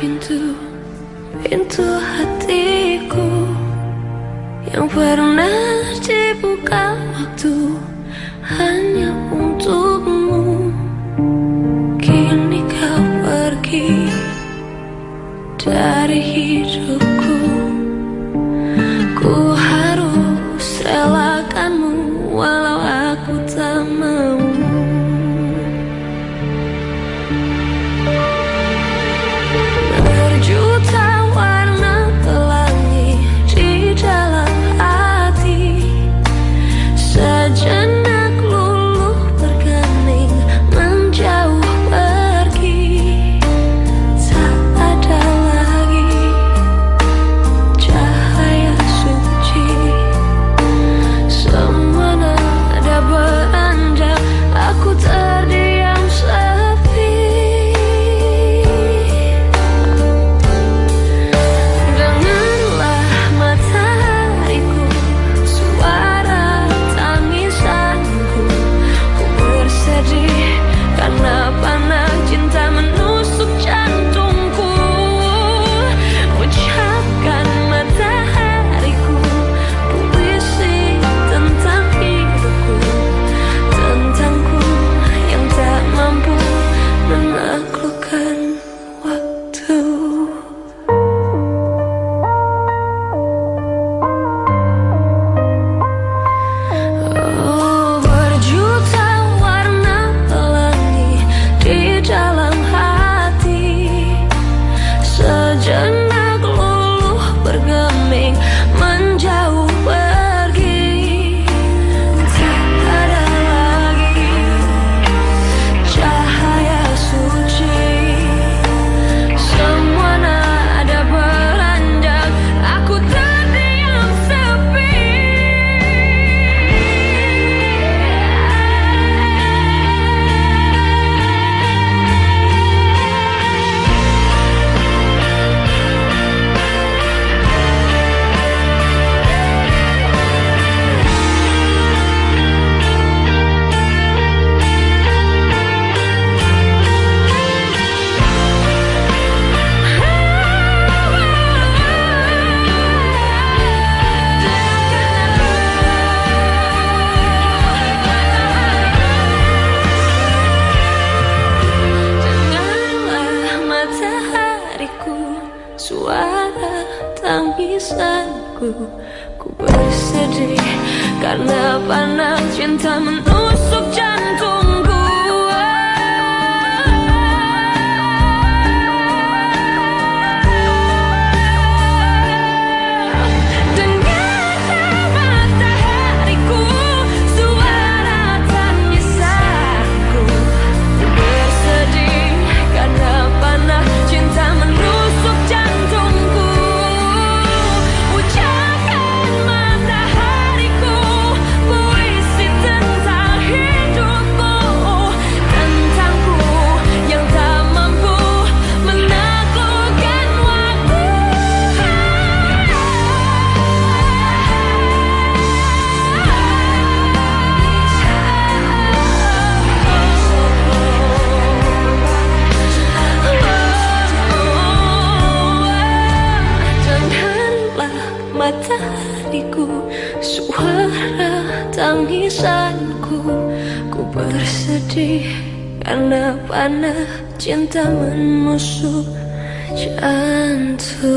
pintu Pintu hatiku Yang pernah dibuka waktu Hanya untukmu suara tangisanku Ku bersedih karena panas cinta menusuk Tangisan tangisanku Ku bersedih karena panah cinta menusuk jantungku.